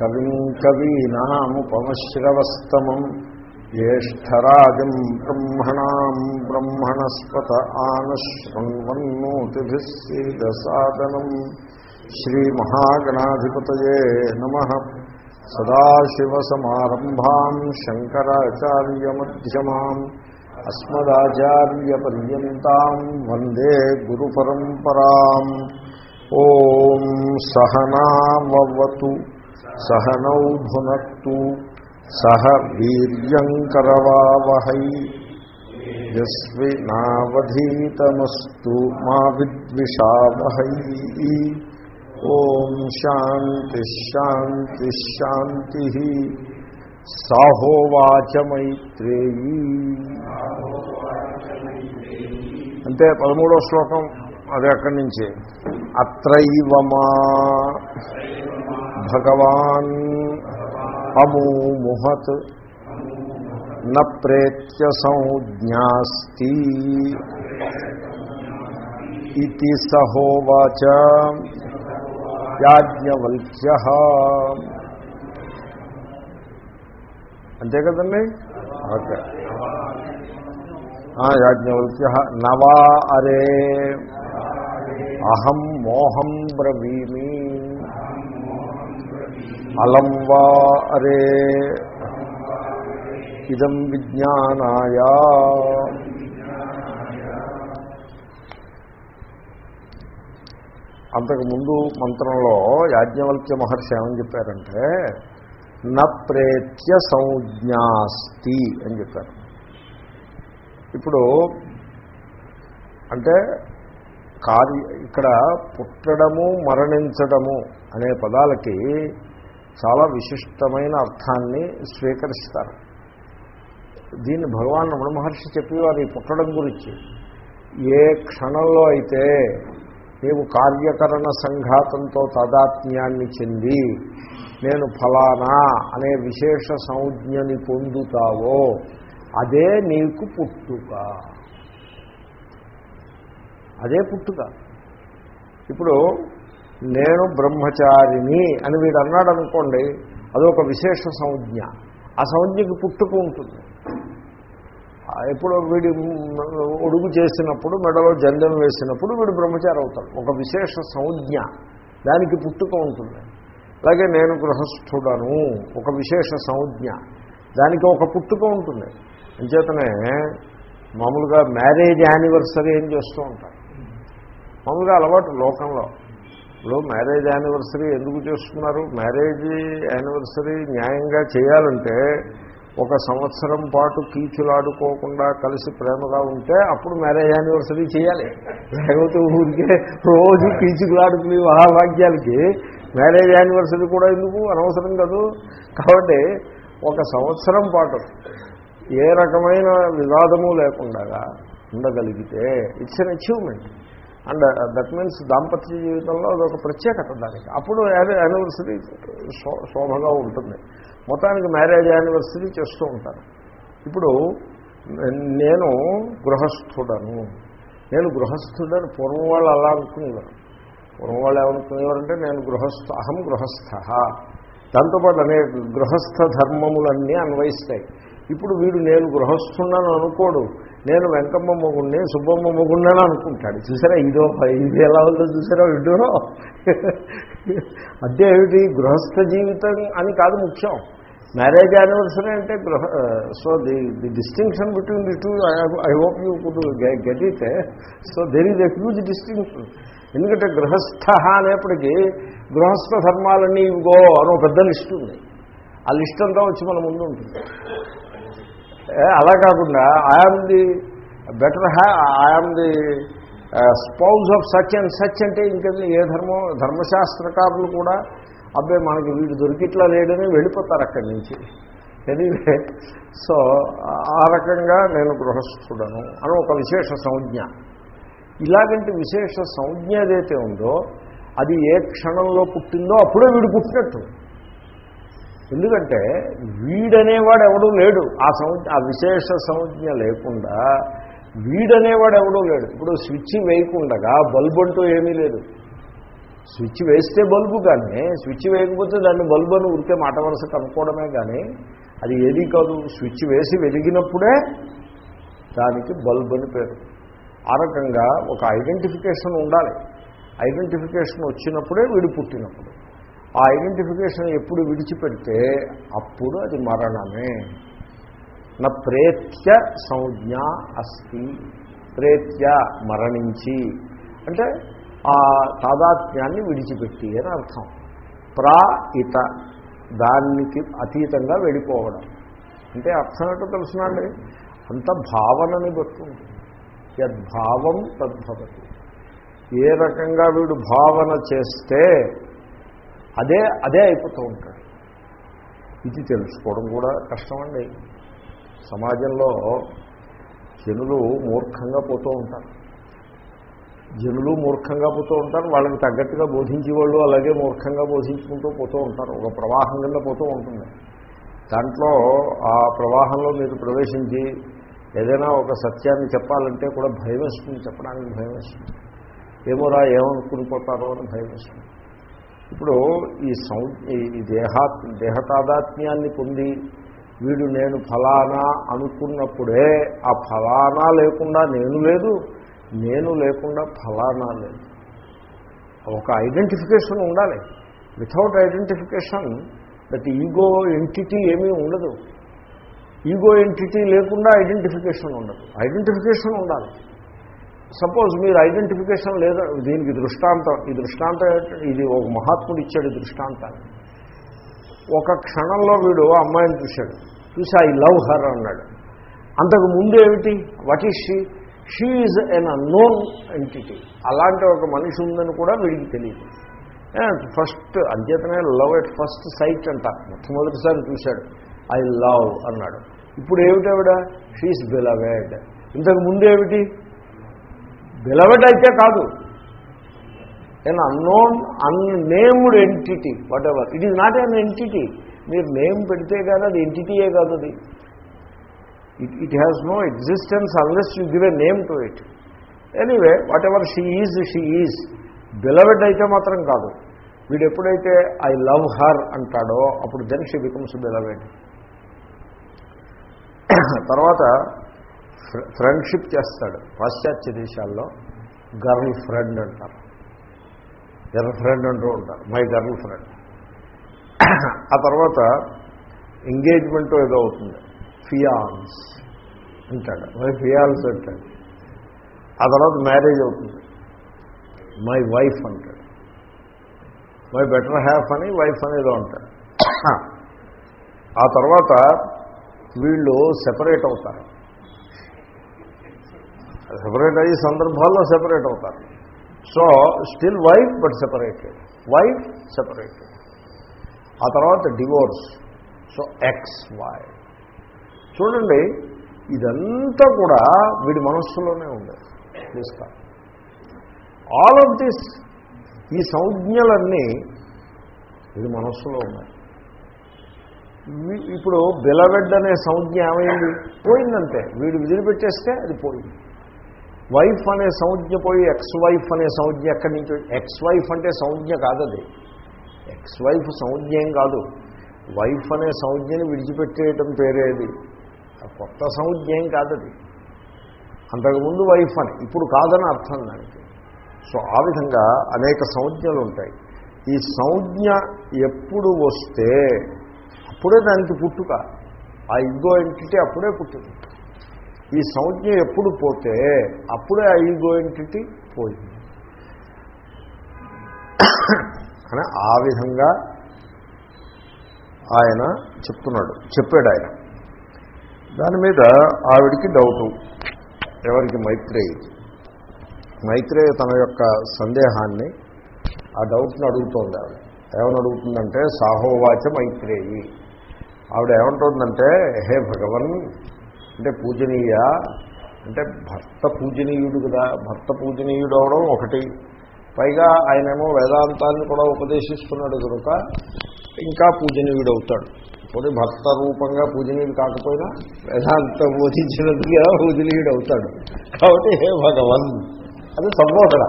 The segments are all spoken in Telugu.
కవిం కవీనాముపమశ్రవస్తమం జ్యేష్టరాజం బ్రహ్మణా బ్రహ్మణస్పత ఆనశృణ్వన్నోతిభిः సీదసాదనం. శ్రీమహాగణాధిపతయే నమ. అస్మదాచార్యపర్యంతం వందే గురు పరంపరా ఓం సహనావతు సహనౌ భునత్తు సహ వీర్యంకరవావహై యస్వినావధీతమస్తు మా విద్విషావహై. ఓం శాంతి శాంతి శాంతి సాహోవాచ మైత్రేయీ. అంటే పదమూడో శ్లోకం అది అక్కడి నుంచి? అత్రైవమా. భగవాన్ అమూముహత్ న ప్రేత్య సంజ్ఞాస్తి ఇది సహోవాచ యాజ్ఞవల్క్య. అంతే కదండి? ఓకే. యాజ్ఞవల్క్య. నవా అరే. అహం మోహం బ్రవీమి. అలం వా అరే. ఇదం విజ్ఞానాయ. అంతకుముందు మంత్రంలో యాజ్ఞవల్క్య మహర్షి ఏమని చెప్పారంటే న ప్రేత్య సంజ్ఞాస్తి అని చెప్పారు. ఇప్పుడు అంటే కార్య ఇక్కడ పుట్టడము మరణించడము అనే పదాలకి చాలా విశిష్టమైన అర్థాన్ని స్వీకరిస్తారు. దీన్ని భగవాన్ రమణ మహర్షి చెప్పేవారు ఈ పుట్టడం గురించి. ఏ క్షణంలో అయితే నీవు కార్యకరణ సంఘాతంతో తాదాత్మ్యాన్ని చెంది నేను ఫలానా అనే విశేష సంజ్ఞని పొందుతావో అదే నీకు పుట్టుక. అదే పుట్టుక. ఇప్పుడు నేను బ్రహ్మచారిని అని వీడు అన్నాడు అనుకోండి అదొక విశేష సంజ్ఞ. ఆ సంజ్ఞకి పుట్టుక ఉంటుంది. ఎప్పుడో వీడి ఒడుగు చేసినప్పుడు మెడలో జందెం వేసినప్పుడు వీడు బ్రహ్మచారి అవుతాడు. ఒక విశేష సంజ్ఞ. దానికి పుట్టుక ఉంటుంది. అలాగే నేను గృహస్థుడను ఒక విశేష సంజ్ఞ. దానికి ఒక పుట్టుక ఉంటుంది. అంచేతనే మామూలుగా మ్యారేజ్ యానివర్సరీ ఏం చేస్తూ ఉంటారు. మామూలుగా అలవాటు లోకంలో. ఇప్పుడు మ్యారేజ్ యానివర్సరీ ఎందుకు చేస్తున్నారు? మ్యారేజ్ యానివర్సరీ న్యాయంగా చేయాలంటే ఒక సంవత్సరం పాటు కీచులాడుకోకుండా కలిసి ప్రేమగా ఉంటే అప్పుడు మ్యారేజ్ యానివర్సరీ చేయాలి. లేకపోతే ఊరికే రోజు కీచులాడుకుని మహాభాగ్యాలకి మ్యారేజ్ యానివర్సరీ కూడా ఎందుకు? అనవసరం కాదు. కాబట్టి ఒక సంవత్సరం పాటు ఏ రకమైన వివాదము లేకుండా ఉండగలిగితే it's an achievement. And uh, that means దాంపత్య జీవితంలో అదొక ప్రత్యేకత దానికి. అప్పుడు యానివర్సరీ శోభగా ఉంటుంది. మొత్తానికి మ్యారేజ్ యానివర్సరీ చేస్తూ ఉంటారు. ఇప్పుడు నేను గృహస్థుడను. నేను గృహస్థుడని పూర్వం వాళ్ళు అలా అనుకునేవారు. పూర్వం వాళ్ళు ఏమనుకునేవారంటే నేను గృహస్థ అహం గృహస్థ. దాంతోపాటు అనే గృహస్థ ధర్మములన్నీ అన్వయిస్తాయి. ఇప్పుడు వీడు నేను గృహస్థున్నాను అనుకోడు. నేను వెంకమ్మ మొగుణ్ణి సుబ్బమ్మ మొగుణ్ణి అనుకుంటాడు. చూసారా ఇదో ఇది ఎలా ఉందో చూసారా విడ్డూరో అదే ఏమిటి? గృహస్థ జీవితం అని కాదు ముఖ్యం. మ్యారేజ్ యానివర్సరీ అంటే గృహ so the the distinction between the two I hope you could get it. So there is a huge distinction. ఎందుకంటే గృహస్థ అనేప్పటికీ గృహస్థ ధర్మాలన్నీ ఇవిగో అని పెద్ద లిస్ట్ ఉంది. ఆ లిస్ట్ అంతా వచ్చి మన ముందు ఉంటుంది. అలా కాకుండా I am the better half I am the spouse of such and such అంటే ఇంకా ఏ ధర్మం ధర్మశాస్త్రకారులు కూడా అబ్బాయి మనకి వీడు దొరికిట్లా లేడని వెళ్ళిపోతారు అక్కడి నుంచి. ఎనీవే సో ఆ రకంగా నేను గృహస్థుడను అని ఒక విశేష సంజ్ఞ. ఇలాగంటి విశేష సంజ్ఞ ఏదైతే ఉందో అది ఏ క్షణంలో పుట్టిందో అప్పుడే వీడు పుట్టినట్టు. ఎందుకంటే వీడనేవాడు ఎవడూ లేడు. ఆ సంజ్ఞ ఆ విశేష సంజ్ఞ లేకుండా వీడనేవాడు ఎవడూ లేడు. ఇప్పుడు స్విచ్ వేయకుండగా బల్బ్ అంటూ ఏమీ లేదు. స్విచ్ వేస్తే బల్బు కానీ స్విచ్ వేయకపోతే దాన్ని బల్బు అని ఉరికే మాట వరుస కనుక్కోవడమే కానీ అది ఏది కాదు. స్విచ్ వేసి వెలిగినప్పుడే దానికి బల్బ్ అని పేరు. ఆ రకంగా ఒక ఐడెంటిఫికేషన్ ఉండాలి. ఐడెంటిఫికేషన్ వచ్చినప్పుడే వీడు పుట్టినప్పుడు. ఆ ఐడెంటిఫికేషన్ ఎప్పుడు విడిచిపెడితే అప్పుడు అది మరణమే. నా ప్రేత్య సంజ్ఞ అస్తి. ప్రేత్య మరణించి. అంటే ఆ తాదాత్మ్యాన్ని విడిచిపెట్టి అని అర్థం. ప్రా ఇత. దానికి అతీతంగా వెళ్ళిపోవడం. అంటే అర్థం ఏంటో తెలుసునండి అంత భావనని బట్టి యద్భావం తద్భవతి ఏ రకంగా వీడు భావన చేస్తే అదే అదే అయిపోతూ ఉంటాడు. ఇది తెలుసుకోవడం కూడా కష్టమండి. సమాజంలో జనులు మూర్ఖంగా పోతూ ఉంటారు. జనులు మూర్ఖంగా పోతూ ఉంటారు. వాళ్ళకి తగ్గట్టుగా బోధించే వాళ్ళు అలాగే మూర్ఖంగా బోధించుకుంటూ పోతూ ఉంటారు. ఒక ప్రవాహం కింద పోతూ ఉంటుంది. దాంట్లో ఆ ప్రవాహంలో మీరు ప్రవేశించి ఏదైనా ఒక సత్యాన్ని చెప్పాలంటే కూడా భయం వేస్తుంది చెప్పడానికి భయం వేస్తుంది ఏమోరా ఏమనుకుని పోతారో అని భయం వేస్తుంది ఇప్పుడు ఈ సౌ ఈ దేహా దేహతాదాత్మ్యాన్ని పొంది వీడు నేను ఫలానా అనుకున్నప్పుడే ఆ ఫలానా లేకుండా నేను లేదు నేను లేకుండా ఫలానా లేదు. ఒక ఐడెంటిఫికేషన్ ఉండాలి. Without identification that ego entity ఏమీ ఉండదు. ఈగో ఎంటిటీ లేకుండా ఐడెంటిఫికేషన్ ఉండదు. ఐడెంటిఫికేషన్ ఉండాలి. సపోజ్ మీరు ఐడెంటిఫికేషన్ లేదా దీనికి దృష్టాంతం ఈ దృష్టాంతం ఇది ఒక మహాత్ముడు ఇచ్చాడు ఈ దృష్టాంతాన్ని. ఒక క్షణంలో వీడు ఆ అమ్మాయిని చూశాడు. చూసి ఐ లవ్ హర్ అన్నాడు. అంతకు ముందు ఏమిటి? What is she she is an unknown entity అలాంటి ఒక మనిషి ఉందని కూడా వీడికి తెలియదు. ఫస్ట్ అంచేతనే లవ్ ఎట్ ఫస్ట్ సైట్ అంట. మొట్టమొదటిసారి చూశాడు. ఐ లవ్ అన్నాడు. ఇప్పుడు ఏమిటావిడ షీఈస్ బిలవేడ్ ఇంతకు ముందు ఏమిటి? బిలవెడ్ అయితే కాదు. An unknown unnamed entity whatever it is not an entity మీరు నేమ్ పెడితే కాదు అది ఎంటిటీయే కాదు అది. It it has no existence unless you give a name to it anyway whatever she is she is beloved అయితే మాత్రం కాదు. వీడు ఎప్పుడైతే ఐ లవ్ హర్ అంటాడో అప్పుడు దెన్ షీ బికమ్స్ బిలవెడ్. తర్వాత ఫ్రెండ్షిప్ చేస్తాడు. పాశ్చాత్య దేశాల్లో గర్ల్ ఫ్రెండ్ అంటారు. గర్ల్ ఫ్రెండ్ అంటూ ఉంటారు. మై గర్ల్ ఫ్రెండ్ ఆ తర్వాత ఎంగేజ్మెంట్ ఏదో అవుతుంది. ఫియాన్స్ అంటాడు. మై ఫియాన్స్ అంటాడు. ఆ తర్వాత మ్యారేజ్ అవుతుంది. మై వైఫ్ అంటాడు. మై బెటర్ హ్యాఫ్ అని వైఫ్ అనేదో అంటాడు. ఆ తర్వాత వీళ్ళు సెపరేట్ అవుతారు. సెపరేట్ అయ్యే సందర్భాల్లో సెపరేట్ అవుతారు. So still wife but separated wife separated ఆ తర్వాత డివోర్స్ సో ఎక్స్ వై చూడండి ఇదంతా కూడా వీడి మనస్సులోనే ఉండేది. తీస్తా ఆల్ ఆఫ్ దిస్ ఈ సంజ్ఞలన్నీ వీడి మనస్సులో ఉన్నాయి. ఇప్పుడు బిలవెడ్ అనే సంజ్ఞ ఏమైంది? పోయిందంటే వీడు వదిలిపెట్టేస్తే అది పోయింది. వైఫ్ అనే సంజ్ఞ పోయి ఎక్స్ వైఫ్ అనే సంజ్ఞ ఎక్కడి నుంచి ఎక్స్ వైఫ్ అంటే సంజ్ఞ కాదది. ఎక్స్ వైఫ్ సంజ్ఞ ఏం కాదు. వైఫ్ అనే సంజ్ఞని విడిచిపెట్టేయటం పేరేది కొత్త సంజ్ఞ ఏం కాదది. అంతకుముందు వైఫ్ అని ఇప్పుడు కాదని అర్థం దానికి. సో ఆ విధంగా అనేక సంజ్ఞలు ఉంటాయి. ఈ సంజ్ఞ ఎప్పుడు వస్తే అప్పుడే దానికి పుట్టుక. ఆ ఇగో ఎంటిటీ అప్పుడే పుట్టింది. ఈ సంజ్ఞ ఎప్పుడు పోతే అప్పుడే ఆ ఈగో ఎంటిటీ పోయింది. అని ఆ విధంగా ఆయన చెప్తున్నాడు చెప్పాడు ఆయన. దాని మీద ఆవిడికి డౌటు ఎవరికి? మైత్రేయి. మైత్రేయ తన యొక్క సందేహాన్ని ఆ డౌట్ని అడుగుతోంది ఆవిడ. ఏమని అడుగుతుందంటే సాహోవాచ మైత్రేయి. ఆవిడ ఏమంటుందంటే హే భగవన్ అంటే పూజనీయ అంటే భర్త పూజనీయుడు కదా భర్త పూజనీయుడు అవడం ఒకటి. పైగా ఆయనేమో వేదాంతాన్ని కూడా ఉపదేశిస్తున్నాడు కనుక ఇంకా పూజనీయుడు అవుతాడు. పోనీ భర్త రూపంగా పూజనీయుడు కాకపోయినా వేదాంతం బోధించినట్టుగా పూజనీయుడు అవుతాడు? కాబట్టి హే భగవన్ అది సంబోధన.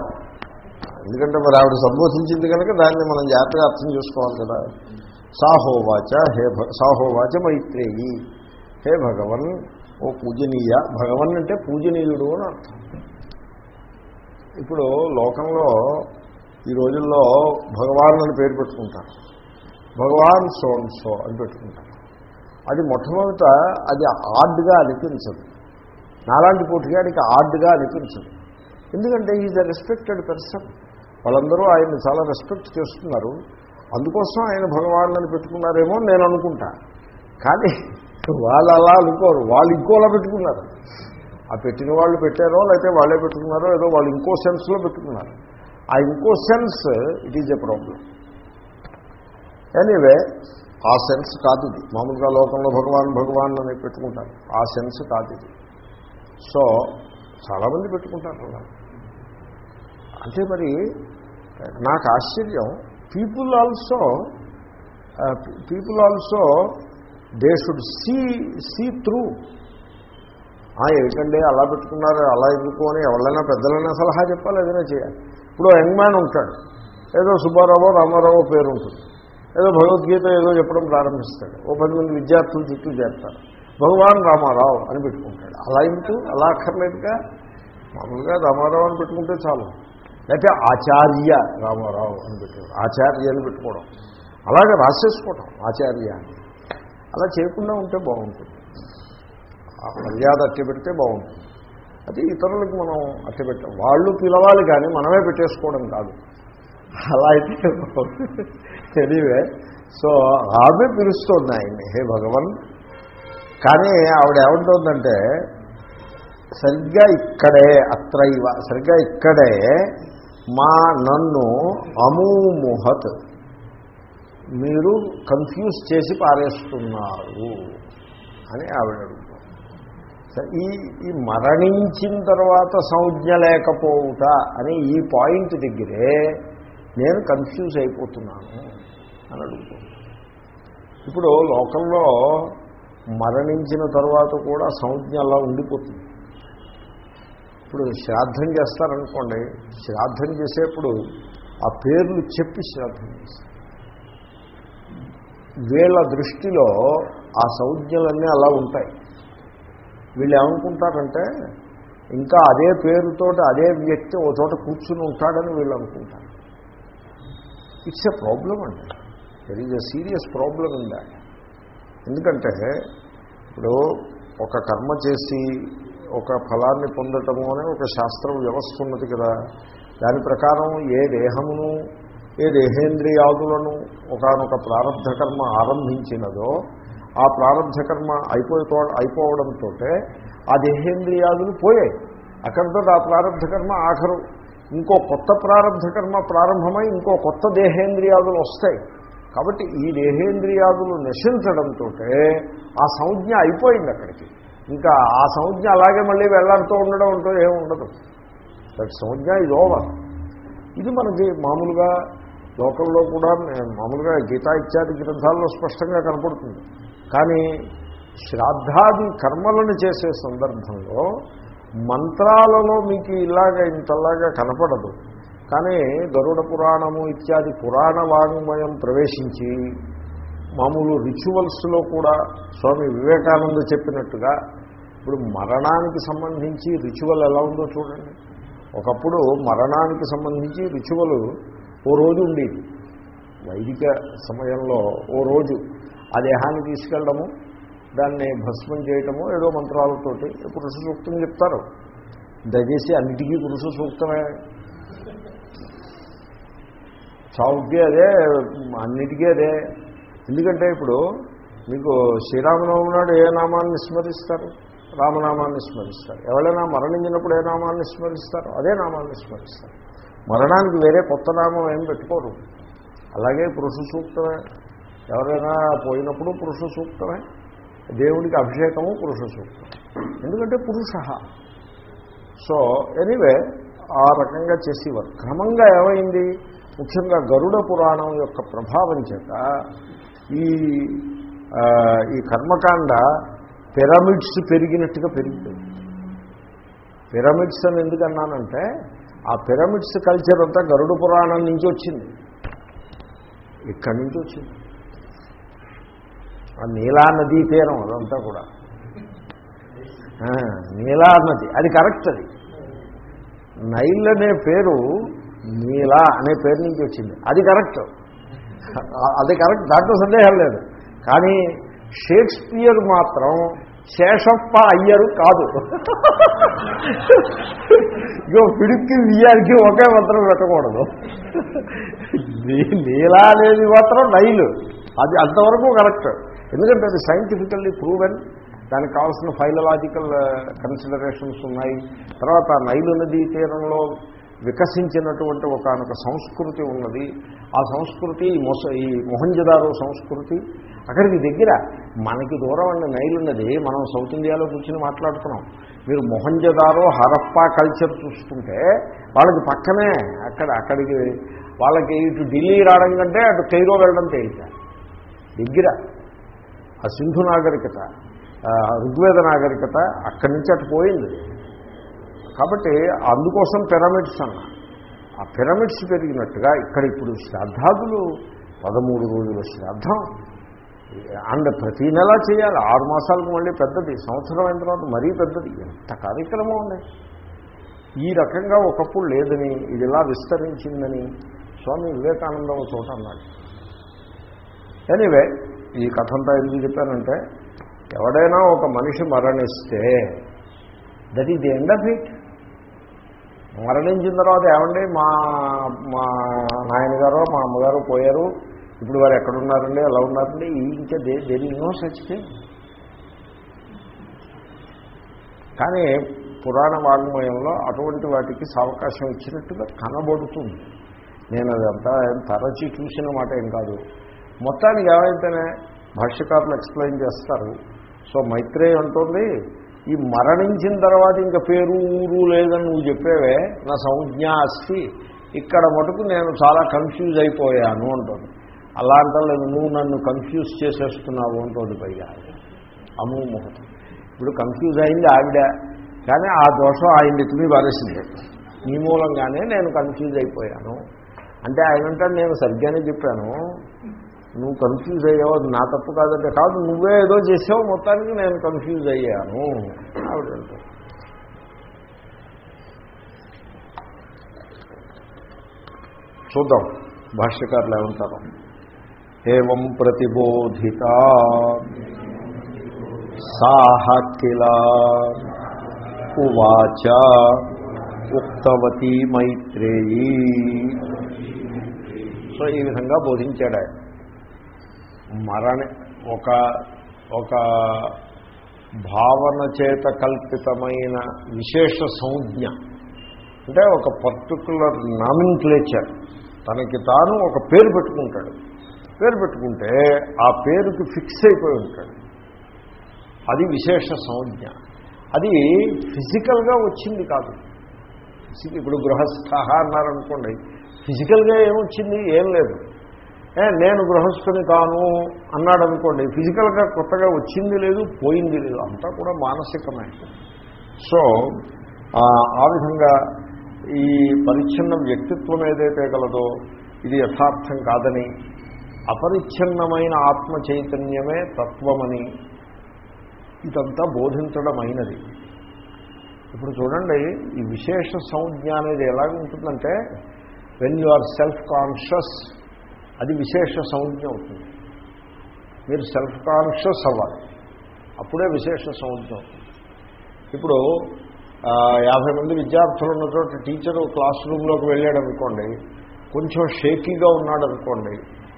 ఎందుకంటే మరి ఆవిడ సంబోధించింది కనుక దాన్ని మనం జాగ్రత్తగా అర్థం చేసుకోవాలి కదా. సాహోవాచ హే సాహోవాచ మైత్రేయి. హే భగవన్ ఓ పూజనీయ. భగవన్ అంటే పూజనీయుడు అని అర్థం. ఇప్పుడు లోకంలో ఈ రోజుల్లో భగవాన్ అని పేరు పెట్టుకుంటారు. భగవాన్ సోన్సో సో అని పెట్టుకుంటారు. అది మొట్టమొదట అది ఆర్డ్గా అనిపించదు. నాలాంటి పోటీగాడికి ఆర్డ్గా అనిపించదు. ఎందుకంటే ఈజ్ అ రెస్పెక్టెడ్ పర్సన్ వాళ్ళందరూ ఆయన్ని చాలా రెస్పెక్ట్ చేస్తున్నారు. అందుకోసం ఆయన భగవాన్ అని పెట్టుకున్నారేమో నేను అనుకుంటా. కానీ వాళ్ళు అలా అనుకోరు. వాళ్ళు ఇంకోలా పెట్టుకున్నారు. ఆ పెట్టిన వాళ్ళు పెట్టారో లేకపోతే వాళ్ళే పెట్టుకున్నారో ఏదో వాళ్ళు ఇంకో సెన్స్లో పెట్టుకున్నారు. ఆ ఇంకో sense it is a problem anyway ఆ సెన్స్ కాదు ఇది. మామూలుగా లోకంలో భగవాన్ భగవాన్ అని పెట్టుకుంటారు. ఆ సెన్స్ కాదు ఇది. సో చాలామంది పెట్టుకుంటారు అలా. అంటే మరి నాకు ఆశ్చర్యం. People also people also they should see see through ఏమిటండి? అలా పెట్టుకున్నారు అలా ఎందుకు అని ఎవరైనా పెద్దలైనా సలహా చెప్పాలి ఏదైనా చేయాలి. ఇప్పుడు యంగ్ మ్యాన్ ఉంటాడు. ఏదో సుబ్బారావు రామారావు పేరు ఉంటుంది. ఏదో భగవద్గీత ఏదో చెప్పడం ప్రారంభిస్తాడు. ఓ పది మంది విద్యార్థులు చుట్టూ చేస్తారు భగవాన్ రామారావు అని పెట్టుకుంటాడు. అలా ఎందుకు? అలా అక్కర్లేదుగా. మామూలుగా రామారావు అని పెట్టుకుంటే చాలు. లేకపోతే ఆచార్య రామారావు అని పెట్టుకోవడం ఆచార్య అని పెట్టుకోవడం. అలాగే రాసేసుకోవడం ఆచార్య అని. అలా చేయకుండా ఉంటే బాగుంటుంది. ఆ మర్యాద అట్టి పెడితే బాగుంటుంది. అది ఇతరులకు మనం అట్టి పెట్టాం వాళ్ళు పిలవాలి కానీ మనమే పెట్టేసుకోవడం కాదు. అలా అయితే తెలివే సో ఆమె పిలుస్తుంది ఆయన్ని హే భగవన్. కానీ ఆవిడ ఏమంటుందంటే సరిగ్గా ఇక్కడే అత్రైవ సరిగ్గా ఇక్కడే మా నన్ను అమూముహత్ మీరు కన్ఫ్యూజ్ చేసి పారేస్తున్నారు అని ఆవిడ అడుగుతారు ఈ ఈ మరణించిన తర్వాత సంజ్ఞ లేకపోవుట అని ఈ పాయింట్ దగ్గరే నేను కన్ఫ్యూజ్ అయిపోతున్నాను అని అడుగుతాను ఇప్పుడు లోకంలో మరణించిన తర్వాత కూడా సంజ్ఞ అలా ఉండిపోతుంది. ఇప్పుడు శ్రాద్ధం చేస్తారనుకోండి శ్రాద్ధం చేసేప్పుడు ఆ పేర్లు చెప్పి శ్రాద్ధం చేస్తారు. వీళ్ళ దృష్టిలో ఆ సౌజ్ఞలన్నీ అలా ఉంటాయి. వీళ్ళు ఏమనుకుంటారంటే ఇంకా అదే పేరుతోటి అదే వ్యక్తి ఓ చోట కూర్చుని ఉంటాడని వీళ్ళు అనుకుంటారు. ఇట్స్ ఎ ప్రాబ్లం అండి. There is a serious problem ఉందా ఎందుకంటే ఇప్పుడు ఒక కర్మ చేసి ఒక ఫలాన్ని పొందటము అనే ఒక శాస్త్రం వ్యవస్థ ఉన్నది కదా. దాని ప్రకారం ఏ దేహమును ఏ దేహేంద్రియాదులను ఒకనొక ప్రారంధ కర్మ ఆరంభించినదో ఆ ప్రారంధ కర్మ అయిపోవడంతో ఆ దేహేంద్రియాదులు పోయాయి. అక్కడితో ఆ ప్రారంధ కర్మ ఆఖరు. ఇంకో కొత్త ప్రారంధ కర్మ ప్రారంభమై ఇంకో కొత్త దేహేంద్రియాదులు వస్తాయి. కాబట్టి ఈ దేహేంద్రియాదులు నశించడంతో ఆ సంజ్ఞ అయిపోయింది అక్కడికి. ఇంకా ఆ సంజ్ఞ అలాగే మళ్ళీ వెళ్ళాడుతూ ఉండడం అంటూ ఏమి ఉండదు. దట్ సంజ్ఞ ఇది ఓవర్ ఇది మనకి మామూలుగా లోకంలో కూడా మామూలుగా గీతా ఇత్యాది గ్రంథాల్లో స్పష్టంగా కనపడుతుంది. కానీ శ్రాద్ధాది కర్మలను చేసే సందర్భంలో మంత్రాలలో మీకు ఇలాగ ఇంతలాగా కనపడదు. కానీ గరుడ పురాణము ఇత్యాది పురాణ వాంగ్మయం ప్రవేశించి మామూలు రిచువల్స్లో కూడా స్వామి వివేకానంద చెప్పినట్టుగా ఇప్పుడు మరణానికి సంబంధించి రిచువల్ ఎలా ఉందో చూడండి. ఒకప్పుడు మరణానికి సంబంధించి రిచువలు ఓ రోజు ఉండేది. వైదిక సమయంలో ఓ రోజు ఆ దేహాన్ని తీసుకెళ్ళడము దాన్ని భస్మం చేయటము ఏదో మంత్రాలతోటి పురుష సూక్తం చెప్తారు. దయచేసి అన్నిటికీ పురుష సూక్తమే చావుకి అదే అన్నిటికీ అదే. ఎందుకంటే ఇప్పుడు మీకు శ్రీరామనవమి నాడు ఏ నామాన్ని స్మరిస్తారు? రామనామాన్ని స్మరిస్తారు. ఎవరైనా మరణించినప్పుడు ఏ నామాన్ని స్మరిస్తారు? అదే నామాన్ని స్మరిస్తారు. మరణానికి వేరే కొత్త నామం ఏం పెట్టుకోరు. అలాగే పురుష సూక్తమే. ఎవరైనా పోయినప్పుడు పురుష సూక్తమే. దేవుడికి అభిషేకము పురుష సూక్తం. ఎందుకంటే పురుష. సో ఎనీవే ఆ రకంగా చేసేవారు. క్రమంగా ఏమైంది? ముఖ్యంగా గరుడ పురాణం యొక్క ప్రభావం చేత ఈ ఈ కర్మకాండ పిరమిడ్స్ పెరిగినట్టుగా పెరిగిపోయింది. పిరమిడ్స్ అని ఎందుకన్నానంటే ఆ పిరమిడ్స్ కల్చర్ అంతా గరుడు పురాణం నుంచి వచ్చింది. ఇక్కడి నుంచి వచ్చింది. ఆ నీలా నదీ తీరం అదంతా కూడా. నీలా నది. అది కరెక్ట్ అది. నైల్ అనే పేరు నీలా అనే పేరు నుంచి వచ్చింది. అది కరెక్ట్. అది కరెక్ట్. దాంట్లో సందేహం లేదు. కానీ షేక్స్పియర్ మాత్రం శేషప్ప అయ్యరు కాదు. ఇగో పిడికి వియ్యానికి ఒకే మంత్రం పెట్టకూడదు. నీలా అనేది మాత్రం నైలు. అది అంతవరకు కరెక్ట్. ఎందుకంటే అది సైంటిఫికల్లీ ప్రూవెన్. దానికి కావాల్సిన ఫైలలాజికల్ కన్సిడరేషన్స్ ఉన్నాయి. తర్వాత నైలు నదీ తీరంలో వికసించినటువంటి ఒకనొక సంస్కృతి ఉన్నది. ఆ సంస్కృతి ఈ మొస ఈ మొహంజదారు సంస్కృతి అక్కడికి దగ్గర మనకి దూరం అండి నైలు ఉన్నది మనం సౌత్ ఇండియాలో కూర్చొని మాట్లాడుతున్నాం. మీరు మొహంజదారో హరప్పా కల్చర్ చూసుకుంటే వాళ్ళకి పక్కనే అక్కడ అక్కడికి వాళ్ళకి ఇటు ఢిల్లీ రావడం కంటే అటు కైరో వెళ్ళడం తేలిక. దగ్గర. ఆ సింధు నాగరికత ఋగ్వేద నాగరికత అక్కడి నుంచి అటు పోయింది. కాబట్టి అందుకోసం పిరమిడ్స్ అన్న. ఆ పిరమిడ్స్ పెరిగినట్టుగా ఇక్కడ ఇప్పుడు శ్రాద్ధాదులు పదమూడు రోజుల శ్రాద్ధం. అండ్ ప్రతి నెల చేయాలి. ఆరు మాసాలకు మళ్ళీ పెద్దది. సంవత్సరం అయిన తర్వాత మరీ పెద్దది. ఎంత కార్యక్రమం ఉంది ఈ రకంగా ఒకప్పుడు లేదని ఇది ఇలా విస్తరించిందని స్వామి వివేకానంద ఒక చోట అన్నాడు. ఎనీవే ఈ కథంతా ఎందుకు చెప్పానంటే ఎవడైనా ఒక మనిషి మరణిస్తే that is the end of it మరణించిన తర్వాత ఏమండి? మా మా నాయనగారు మా అమ్మగారు పోయారు. ఇప్పుడు వారు ఎక్కడున్నారండి ఎలా ఉన్నారండి ఇంకా దే దేని నో సచ్చితే కానీ పురాణ వాగ్మయంలో అటువంటి వాటికి అవకాశం ఇచ్చినట్టుగా కనబడుతుంది. నేను అదంతా తరచి చూసిన మాట ఏం కాదు. మొత్తానికి ఏమైతేనే భాష్యకారులు ఎక్స్ప్లెయిన్ చేస్తారు. సో మైత్రేయ అంటుంది ఈ మరణించిన తర్వాత ఇంకా పేరు ఊరు లేదని నువ్వు చెప్పేవే నా సంజ్ఞ అస్తి ఇక్కడ మటుకు నేను చాలా కన్ఫ్యూజ్ అయిపోయాను అంటుంది. అలా అంటలేదు నువ్వు నన్ను కన్ఫ్యూజ్ చేసేస్తున్నావు అంటుంది పైగా. అమూ ముహూర్తం ఇప్పుడు కన్ఫ్యూజ్ అయింది ఆవిడ. కానీ ఆ దోషం ఆయన ఎత్తుమీ పారేసింది నీ మూలంగానే నేను కన్ఫ్యూజ్ అయిపోయాను. అంటే ఆయన అంటాడు నేను సరిగ్గానే చెప్పాను. నువ్వు కన్ఫ్యూజ్ అయ్యావు అది నా తప్పు కాదంటే కాదు నువ్వే ఏదో చేసావు మొత్తానికి నేను కన్ఫ్యూజ్ అయ్యాను. ఆవిడ చూద్దాం భాష్యకారులు ఏమంటారు. ఏం ప్రతిబోధిత? సాహ కిల ఉవాచ ఉక్తవతి మైత్రేయీ. సో ఈ విధంగా బోధించాడు ఆయన. మరణ ఒక ఒక భావన చేత కల్పితమైన విశేష సంజ్ఞ. అంటే ఒక పర్టికులర్ నామిన్క్లేచర్. తనకి తాను ఒక పేరు పెట్టుకుంటాడు. పేరు పెట్టుకుంటే ఆ పేరుకి ఫిక్స్ అయిపోయి ఉంటాడు. అది విశేష సంజ్ఞ. అది ఫిజికల్గా వచ్చింది కాదు. ఇప్పుడు గృహస్థ అన్నారనుకోండి ఫిజికల్గా ఏమొచ్చింది? ఏం లేదు. ఏ, నేను గృహస్థుని కాను అన్నాడు అనుకోండి ఫిజికల్గా కొత్తగా వచ్చింది లేదు పోయింది లేదు అంతా కూడా మానసికమే. సో ఆ, ఆ విధంగా ఈ పరిచ్ఛిన్న వ్యక్తిత్వం ఏదైతే గలదో ఇది యథార్థం కాదని అపరిచ్ఛిన్నమైన ఆత్మ చైతన్యమే తత్వమని. ఇదంతా బోధించడమైనది. ఇప్పుడు చూడండి ఈ విశేష సంజ్ఞ అనేది ఎలాగ ఉంటుందంటే when you are self conscious అది విశేష సంజ్ఞ అవుతుంది. మీరు సెల్ఫ్ కాన్షియస్ అవ్వాలి. అప్పుడే విశేష సంజ్ఞ అవుతుంది. ఇప్పుడు యాభై మంది విద్యార్థులు ఉన్న చోట టీచరు క్లాస్ రూమ్లోకి వెళ్ళాడు అనుకోండి కొంచెం షేకీగా ఉన్నాడు అనుకోండి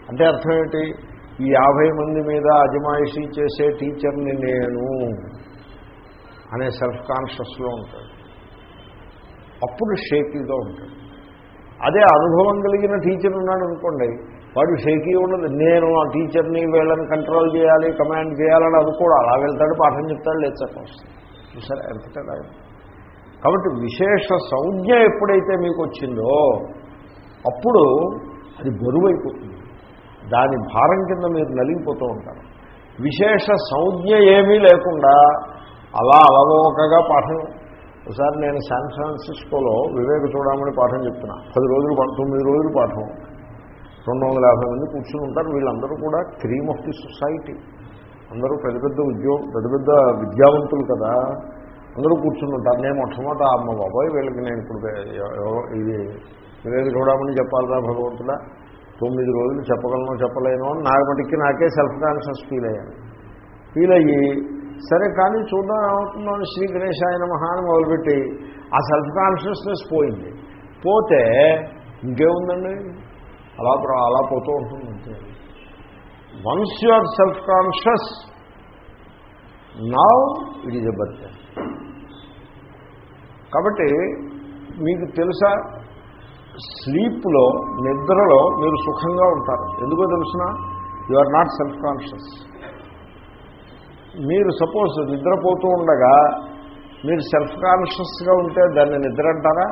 అంటే అర్థం ఏంటి? ఈ యాభై మంది మీద అజమాయిషీ చేసే టీచర్ని నేను అనే సెల్ఫ్ కాన్షియస్లో ఉంటాడు. అప్పుడు షేకీగా ఉంటాడు. అదే అనుభవం కలిగిన టీచర్ ఉన్నాడు అనుకోండి వాడు షేకీ ఉండదు. నేను ఆ టీచర్ని వీళ్ళని కంట్రోల్ చేయాలి కమాండ్ చేయాలని అనుకోడు. అలా వెళ్తాడు పాఠం చెప్తాడు లేచక వస్తుంది చూసారా? ఎంత కాబట్టి విశేష సంజ్ఞ ఎప్పుడైతే మీకు వచ్చిందో అప్పుడు అది బరువైపోతుంది. దాని భారం కింద మీరు నలిగిపోతూ ఉంటారు. విశేష సంజ్ఞ ఏమీ లేకుండా అలా అలవోకగా పాఠం. ఒకసారి నేను శాన్ ఫ్రాన్సిస్కోలో వివేక చూడమని పాఠం చెప్తున్నా. పది రోజులు తొమ్మిది రోజులు పాఠం. రెండు వందల యాభై మంది కూర్చుని ఉంటారు. వీళ్ళందరూ కూడా క్రీమ్ ఆఫ్ ది సొసైటీ. అందరూ పెద్ద పెద్ద ఉద్యోగం పెద్ద పెద్ద విద్యావంతులు కదా. అందరూ కూర్చుని ఉంటారు. నేను మొట్టమొదట అమ్మ బాబాయ్ వీళ్ళకి నేను ఇప్పుడు ఇది వివేక చూడమని చెప్పాలరా భగవంతుడా. తొమ్మిది రోజులు చెప్పగలను చెప్పలేను అని నాకు మటుకి నాకే సెల్ఫ్ కాన్షియస్ ఫీల్ అయ్యాను. ఫీల్ అయ్యి సరే కానీ చూద్దాం ఏమవుతుందని శ్రీ గణేష్ ఆయన మహాన్ మొదలుపెట్టి ఆ సెల్ఫ్ కాన్షియస్నెస్ పోయింది. పోతే ఇంకేముందండి? అలా అలా పోతూ ఉంటుంది అంతే. Once you are self conscious now it is a birth కాబట్టి మీకు తెలుసా? స్లీప్లో నిద్రలో మీరు సుఖంగా ఉంటారు. ఎందుకో తెలుసిన? You are not self conscious మీరు సపోజ్ నిద్రపోతూ ఉండగా మీరు సెల్ఫ్ కాన్షియస్గా ఉంటే దాన్ని నిద్ర అంటారా?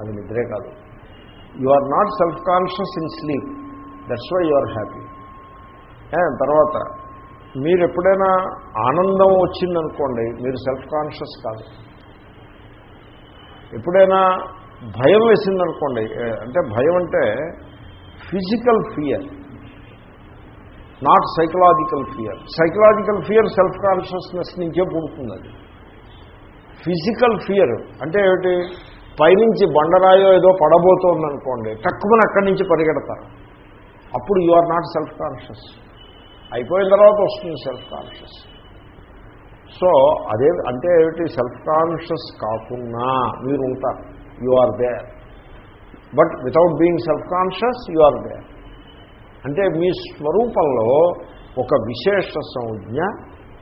అది నిద్రే కాదు. You are not self conscious in sleep that's why you are happy తర్వాత మీరు ఎప్పుడైనా ఆనందం వచ్చిందనుకోండి మీరు సెల్ఫ్ కాన్షియస్ కాదు. ఎప్పుడైనా భయం వేసిందనుకోండి అంటే భయం అంటే physical fear not psychological fear. Psychological fear self consciousness నుంచే పుడుతుంది అది. ఫిజికల్ ఫియర్ అంటే ఏమిటి? పైనుంచి బండరాయో ఏదో పడబోతోందనుకోండి తక్కువ అక్కడి నుంచి పరిగెడతారు. అప్పుడు you are not self conscious అయిపోయిన తర్వాత వస్తుంది సెల్ఫ్ కాన్షియస్ సో అదే అంటే ఏమిటి? సెల్ఫ్ కాన్షియస్ కాకుండా మీరు ఉంటారు you are there but without being self conscious you are there అంటే మీ స్వరూపంలో ఒక విశేష సంజ్ఞ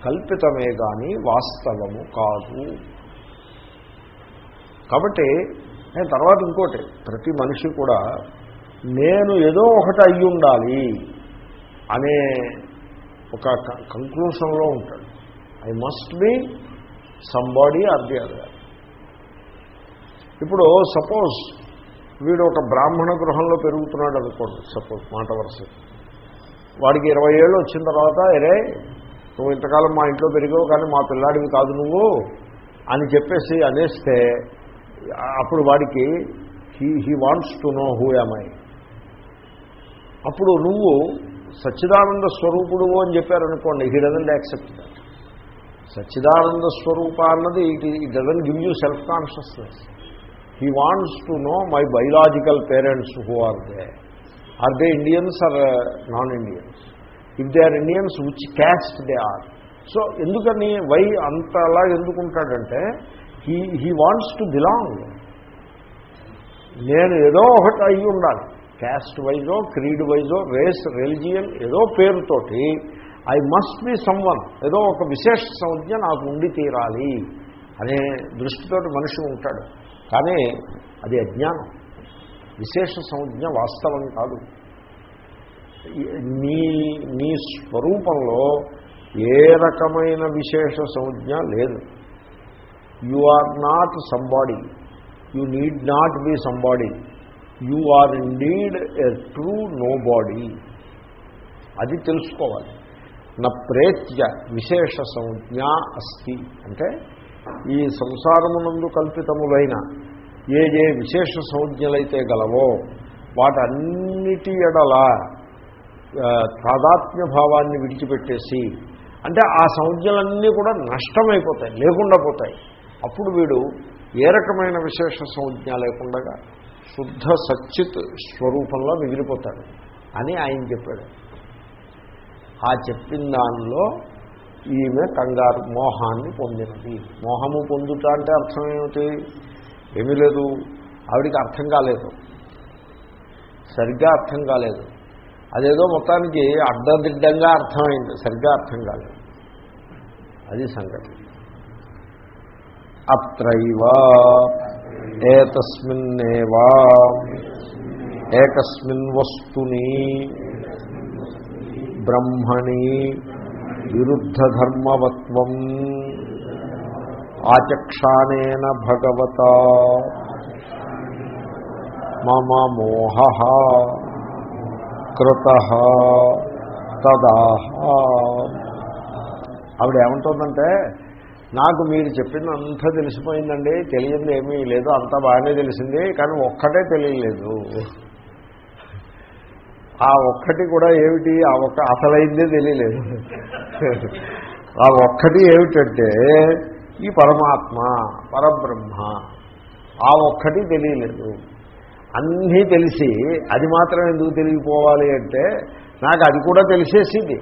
కల్పితమే కానీ వాస్తవము కాదు. కాబట్టి నేను తర్వాత ఇంకోటి ప్రతి మనిషి కూడా నేను ఏదో ఒకటి అయ్యి ఉండాలి అనే ఒక కంక్లూషన్లో ఉంటాడు. I must be somebody or the other ఇప్పుడు సపోజ్ వీడు ఒక బ్రాహ్మణ గృహంలో పెరుగుతున్నాడు అనుకోండి సపోజ్ మాట వరుస. వాడికి ఇరవై ఏళ్ళు వచ్చిన తర్వాత అరే నువ్వు ఇంతకాలం మా ఇంట్లో పెరిగావు కానీ మా పిల్లాడివి కాదు నువ్వు అని చెప్పేసి అనేస్తే అప్పుడు వాడికి he he wants to know who I. అప్పుడు నువ్వు సచ్చిదానంద స్వరూపుడు అని చెప్పారనుకోండి హీ డజంట్ యాక్సెప్ట్ దట్. సచ్చిదానంద స్వరూప అన్నది it it doesn't give you self consciousness. He wants to know my biological parents who are they are they Indians or non Indians if they are Indians which caste they are so ఎందుకని వై అంత అలా ఎందుకుంటాడంటే he he wants to belong నేను ఏదో ఒకటి అయి ఉండాలి. క్యాస్ట్ వైజో క్రీడ్ వైజో రేస్ రిలిజియన్ ఏదో పేరుతోటి ఐ మస్ట్ బి సమ్వన్ ఏదో ఒక విశేష సంజ్ఞ నాకు ఉండి తీరాలి అనే దృష్టితోటి మనిషి ఉంటాడు. కానీ అది అజ్ఞానం. విశేష సంజ్ఞ వాస్తవం కాదు. నీ నీ స్వరూపంలో ఏ రకమైన విశేష సంజ్ఞ లేదు. You are not somebody. You need not be somebody. You are need a true nobody అది తెలుసుకోవాలి. నా ప్రేత్య విశేష సంజ్ఞ అస్తి. అంటే ఈ సంసారమునందు కల్పితములైన ఏ ఏ విశేష సంజ్ఞలైతే గలవో వాటన్నిటి ఎడల ఆ, తాదాత్మ్య భావాన్ని విడిచిపెట్టేసి అంటే ఆ సంజ్ఞలన్నీ కూడా నష్టమైపోతాయి లేకుండా పోతాయి. అప్పుడు వీడు ఏ రకమైన విశేష సంజ్ఞ లేకుండా శుద్ధ సచ్చిత్ స్వరూపంలో మిగిలిపోతాడు అని ఆయన చెప్పాడు. ఆ చెప్పిన దానిలో ఈమె కంగారు మోహాన్ని పొందినది. మోహము పొందుట అంటే అర్థం ఏమిటి? ఏమీ లేదు. ఆవిడికి అర్థం కాలేదు. సరిగ్గా అర్థం కాలేదు. అదేదో మొత్తానికి అడ్డదిడ్డంగా అర్థమైంది. సరిగ్గా అర్థం కాలేదు. అది సంగతి. అత్రైవ ఏతస్మిన్నేవా ఏకస్మిన్ వస్తుని బ్రహ్మణి విరుద్ధధర్మవత్వం ఆచక్షాణేన భగవత మమ మోహ కృత తదాహ ఆవిడ ఏమంటుందంటే నాకు మీరు చెప్పింది అంతా తెలిసిపోయిందండి తెలియంది ఏమీ లేదు అంతా బాగానే తెలిసింది కానీ ఒక్కటే తెలియలేదు. ఆ ఒక్కటి కూడా ఏమిటి? ఆ ఒక్క అసలైందే తెలియలేదు. ఆ ఒక్కటి ఏమిటంటే ఈ పరమాత్మ పరబ్రహ్మ ఆ ఒక్కటి తెలియలేదు. అన్నీ తెలిసి అది మాత్రం ఎందుకు తెలియపోవాలి అంటే నాకు అది కూడా తెలిసేసింది.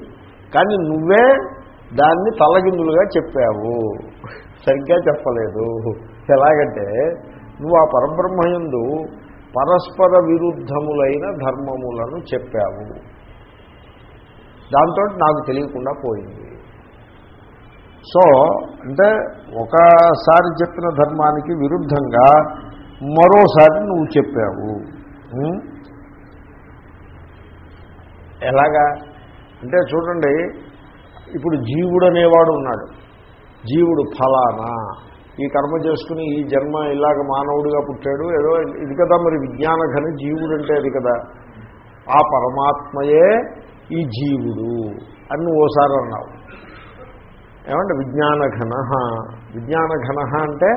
కానీ నువ్వే దాన్ని తలగిందులుగా చెప్పావు. సరిగ్గా చెప్పలేదు. ఎలాగంటే నువ్వు ఆ పరబ్రహ్మయందు పరస్పర విరుద్ధములైన ధర్మములను చెప్పావు. దాంతో నాకు తెలియకుండా పోయింది. సో అంటే ఒకసారి చెప్పిన ధర్మానికి విరుద్ధంగా మరోసారి నువ్వు చెప్పావు. ఎలాగా? అంటే చూడండి ఇప్పుడు జీవుడు అనేవాడు ఉన్నాడు. జీవుడు ఫలానా? ఈ కర్మ చేసుకుని ఈ జన్మ ఇలాగ మానవుడిగా పుట్టాడు ఏదో ఇది కదా మరి విజ్ఞాన ఘన జీవుడు అంటే అది కదా. ఆ పరమాత్మయే ఈ జీవుడు అని ఓసారి అన్నావు. ఏమంటే విజ్ఞాన ఘన విజ్ఞాన ఘన అంటే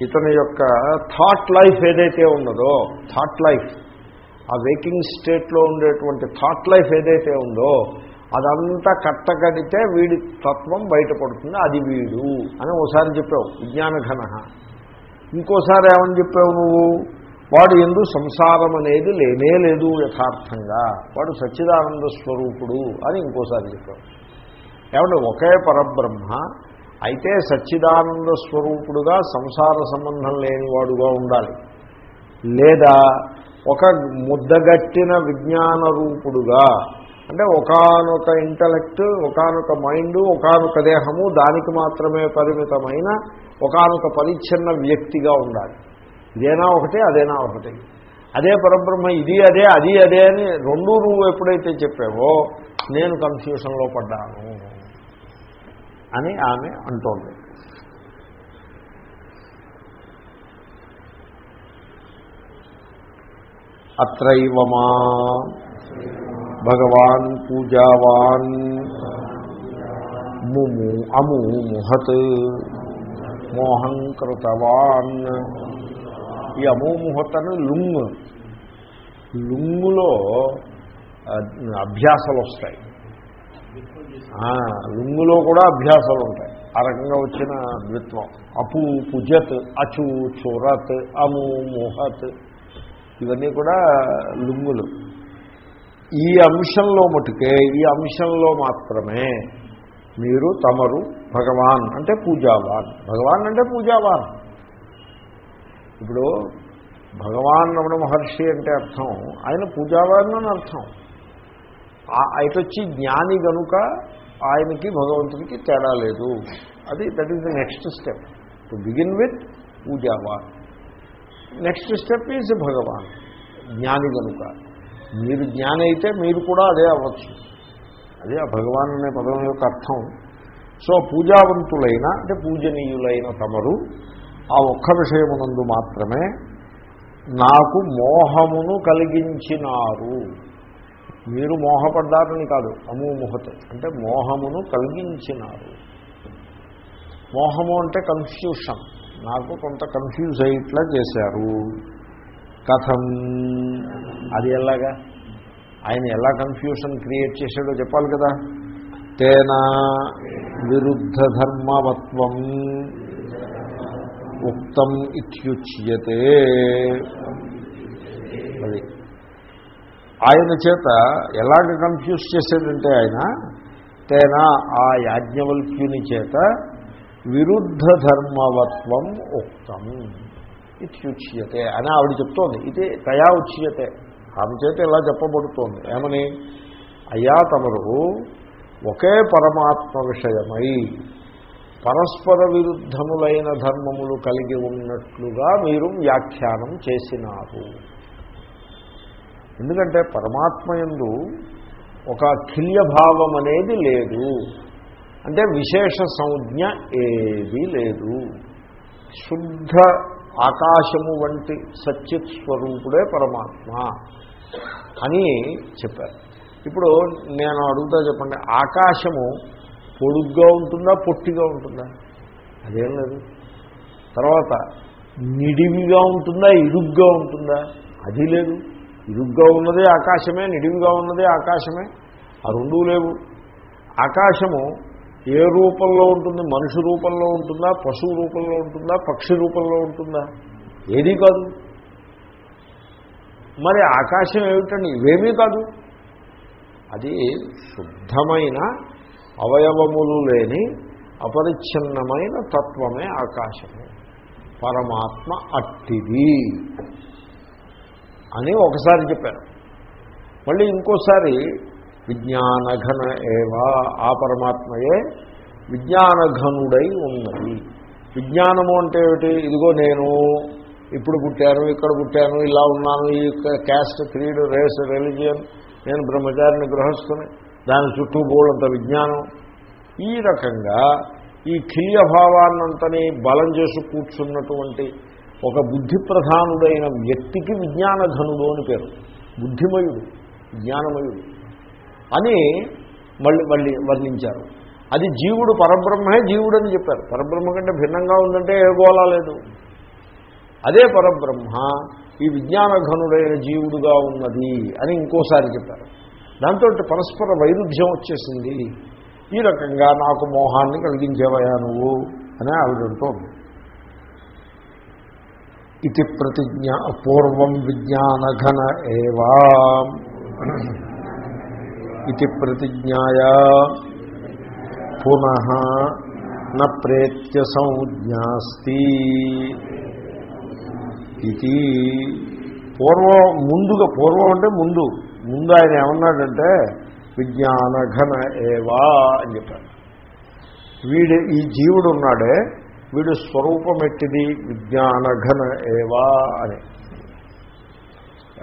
ఇతని యొక్క థాట్ లైఫ్ ఏదైతే ఉన్నదో థాట్ లైఫ్ ఆ వేకింగ్ స్టేట్లో ఉండేటువంటి థాట్ లైఫ్ ఏదైతే ఉందో అదంతా కట్టగడితే వీడి తత్వం బయటపడుతుంది అది వీడు అని ఒకసారి చెప్పావు విజ్ఞానఘన. ఇంకోసారి ఏమని చెప్పావు నువ్వు? వాడు ఎందు సంసారం అనేది లేనే లేదు యథార్థంగా. వాడు సచ్చిదానంద స్వరూపుడు అని ఇంకోసారి చెప్పావు. ఏమంటే ఒకే పరబ్రహ్మ అయితే సచ్చిదానంద స్వరూపుడుగా సంసార సంబంధం లేనివాడుగా ఉండాలి. లేదా ఒక ముద్దగట్టిన విజ్ఞాన రూపుడుగా అంటే ఒకనొక ఇంటలెక్ట్ ఒకనొక మైండ్ ఒకనొక దేహము దానికి మాత్రమే పరిమితమైన ఒకనొక పరిచ్ఛిన్న వ్యక్తిగా ఉండాలి. ఇదేనా ఒకటే అదేనా ఒకటి. అదే పరబ్రహ్మ ఇది అదే అది అదే అని రెండు నువ్వు ఎప్పుడైతే చెప్పావో నేను కన్ఫ్యూషన్లో పడ్డాను అని ఆమె అంటోంది. అత్రైవమా? భగవాన్ పూజావాన్ ముము అము ముహత్ మోహం కృతవాన్ ఈ అమోముహత్ అని లుంగ్ లుంగులో అభ్యాసాలు వస్తాయి లుంగులో కూడా అభ్యాసాలు ఉంటాయి ఆ రకంగా వచ్చిన ద్విత్వం. అపు పుజత్ అచు చురత్ అము ముహత్ ఇవన్నీ కూడా లుంగులు. ఈ అంశంలో మటుకే ఈ అంశంలో మాత్రమే మీరు తమరు భగవాన్ అంటే పూజావాన్. భగవాన్ అంటే పూజావాన్. ఇప్పుడు భగవాన్ రమణ మహర్షి అంటే అర్థం ఆయన పూజావాన్ అని అర్థం. అయితొచ్చి జ్ఞాని గనుక ఆయనకి భగవంతుడికి తేడా లేదు. అది that is the next step to begin with పూజావాన్. Next step is భగవాన్ జ్ఞాని కనుక మీరు జ్ఞాని అయితే మీరు కూడా అదే అవ్వచ్చు. అదే ఆ భగవాన్ అనే పదం యొక్క అర్థం. సో పూజావంతులైన అంటే పూజనీయులైన తమరు ఆ ఒక్క విషయమునందు మాత్రమే నాకు మోహమును కలిగించినారు. మీరు మోహపడ్డారని కాదు అమూముహత్ అంటే మోహమును కలిగించినారు. మోహము అంటే కన్ఫ్యూషన్ నాకు కొంత కన్ఫ్యూజ్ అయ్యేట్లా చేశారు. కథం. అది ఎలాగా? ఆయన ఎలా కన్ఫ్యూషన్ క్రియేట్ చేశాడో చెప్పాలి కదా? తేనా విరుద్ధ ధర్మవత్వం ఉక్తం ఇత్యుచ్యతే. అది. ఆయన చేత ఎలాగ కన్ఫ్యూజ్ చేసేదంటే ఆయన తేనా ఆ యాజ్ఞవల్క్యుని చేత విరుద్ధ ధర్మవత్వం ఉక్తం. ఇత్యుచ్యతే అని ఆవిడ చెప్తోంది. ఇది తయా ఉచ్యతే ఆమె చేత ఇలా చెప్పబడుతోంది. ఏమని? అయ్యా తమరు ఒకే పరమాత్మ విషయమై పరస్పర విరుద్ధములైన ధర్మములు కలిగి ఉన్నట్లుగా మీరు వ్యాఖ్యానం చేసినారు. ఎందుకంటే పరమాత్మయందు ఒక కిల్యభావం అనేది లేదు. అంటే విశేష సంజ్ఞ ఏదీ లేదు. శుద్ధ ఆకాశము వంటి సచ్యత్ స్వరూపుడే పరమాత్మ అని చెప్పారు. ఇప్పుడు నేను అడుగుతా చెప్పండి ఆకాశము పొడుగ్గా ఉంటుందా పొట్టిగా ఉంటుందా? అదేం లేదు. తర్వాత నిడివిగా ఉంటుందా ఇరుగ్గా ఉంటుందా? అది లేదు. ఇరుగ్గా ఉన్నదే ఆకాశమే నిడివిగా ఉన్నదే ఆకాశమే. ఆ రెండూ లేవు. ఆకాశము ఏ రూపంలో ఉంటుంది? మనిషి రూపంలో ఉంటుందా? పశువు రూపంలో ఉంటుందా? పక్షి రూపంలో ఉంటుందా? ఏదీ కాదు. మరి ఆకాశం ఏమిటండి? ఇవేమీ కాదు. అది శుద్ధమైన అవయవములు లేని అపరిచ్ఛిన్నమైన తత్వమే ఆకాశము. పరమాత్మ అట్టిది అని ఒకసారి చెప్పారు మళ్ళీ ఇంకోసారి విజ్ఞానఘన ఏవా ఆ పరమాత్మయే విజ్ఞానఘనుడై ఉన్నది. విజ్ఞానము అంటే ఏమిటి? ఇదిగో నేను ఇప్పుడు పుట్టాను ఇక్కడ పుట్టాను ఇలా ఉన్నాను ఈ క్యాస్ట్ క్రీడ్ రేస్ రిలీజియన్ నేను బ్రహ్మచారిని గృహస్థుని దాని చుట్టూ బోళ్ళంత విజ్ఞానం. ఈ రకంగా ఈ కిల్యభావాన్నంతని బలం చేసి కూర్చున్నటువంటి ఒక బుద్ధి ప్రధానుడైన వ్యక్తికి విజ్ఞానఘనుడు అని పేరు. బుద్ధిమయుడు జ్ఞానమయుడు అని మళ్ళీ మళ్ళీ వర్ణించారు. అది జీవుడు పరబ్రహ్మే జీవుడు అని చెప్పారు. పరబ్రహ్మ కంటే భిన్నంగా ఉందంటే ఏ గోళా లేదు. అదే పరబ్రహ్మ ఈ విజ్ఞానఘనుడైన జీవుడుగా ఉన్నది అని ఇంకోసారి చెప్పారు. దాంతో పరస్పర వైరుధ్యం వచ్చేసింది. ఈ రకంగా నాకు మోహాన్ని కలిగించేవయా నువ్వు అని ఆవిడంటోంది ఇది ప్రతిజ్ఞ పూర్వం విజ్ఞానఘన ఏవా. ఇది ప్రతిజ్ఞాయ పునః న ప్రేత్య సంజ్ఞాస్తి ఇది పూర్వం ముందుగా పూర్వం అంటే ముందు. ముందు ఆయన ఏమన్నాడంటే విజ్ఞానఘన ఏవా అని చెప్పాడు. వీడు ఈ జీవుడు ఉన్నాడే వీడు స్వరూపం ఎట్టిది విజ్ఞానఘన ఏవా అని.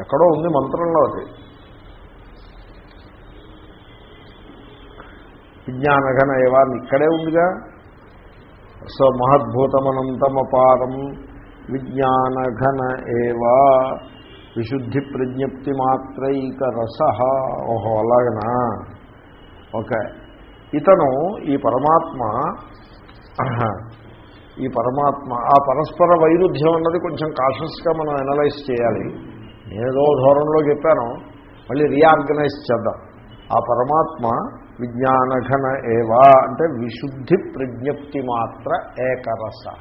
ఎక్కడో ఉంది మంత్రంలో అది. విజ్ఞానఘన ఏవా ఇక్కడే ఉందిగా. సో మహద్భూతమనంతమపారం విజ్ఞానఘన ఏవా విశుద్ధి ప్రజ్ఞప్తి మాత్రైక రస ఓహో అలాగనా? ఓకే. ఇతను ఈ పరమాత్మ ఈ పరమాత్మ ఆ పరస్పర వైరుధ్యం అన్నది కొంచెం కాషస్గా మనం అనలైజ్ చేయాలి. నేనేదో ధోరణిలో చెప్పాను. మళ్ళీ రీఆర్గనైజ్ చేద్దాం. ఆ పరమాత్మ విజ్ఞానఘన ఏవా అంటే విశుద్ధి ప్రజ్ఞప్తి మాత్ర ఏకరస.